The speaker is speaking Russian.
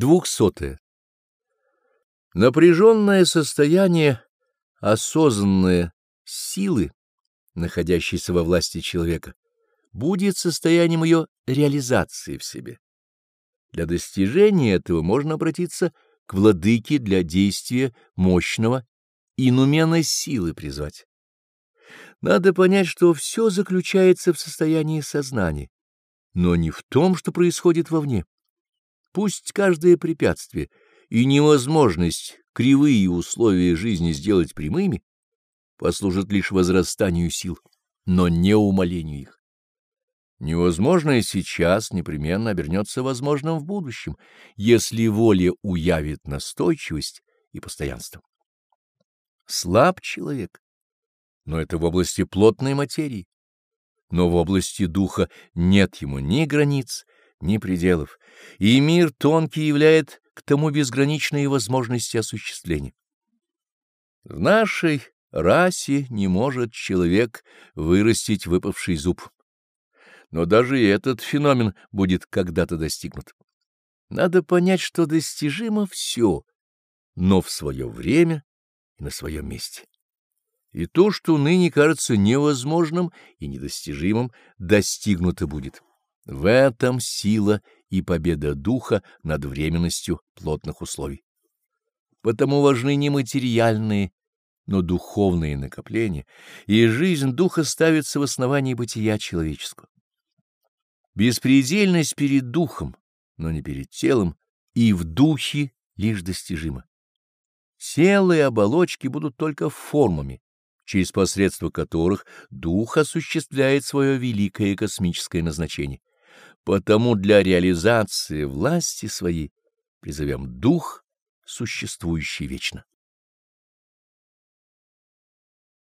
Двухсотое. Напряженное состояние, осознанное силы, находящейся во власти человека, будет состоянием ее реализации в себе. Для достижения этого можно обратиться к владыке для действия мощного инумена силы призвать. Надо понять, что все заключается в состоянии сознания, но не в том, что происходит вовне. Пусть каждое препятствие и невозможность кривые условия жизни сделать прямыми послужат лишь возрастанию сил, но не умалению их. Невозможное сейчас непременно обернется возможным в будущем, если воля уявит настойчивость и постоянство. Слаб человек, но это в области плотной материи, но в области духа нет ему ни границ, ни пределов, и мир тонкий являет к тому безграничные возможности осуществления. В нашей расе не может человек вырастить выпавший зуб. Но даже и этот феномен будет когда-то достигнут. Надо понять, что достижимо все, но в свое время и на своем месте. И то, что ныне кажется невозможным и недостижимым, достигнуто будет. В этом сила и победа духа над временностью плотных условий. Потому важны не материальные, но духовные накопления, и жизнь духа ставится в основании бытия человеческого. Беспредельность перед духом, но не перед телом, и в духе лишь достижима. Тело и оболочки будут только формами, через посредство которых дух осуществляет свое великое космическое назначение. Потому для реализации власти своей призовем дух, существующий вечно.